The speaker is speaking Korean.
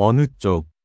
어느 쪽?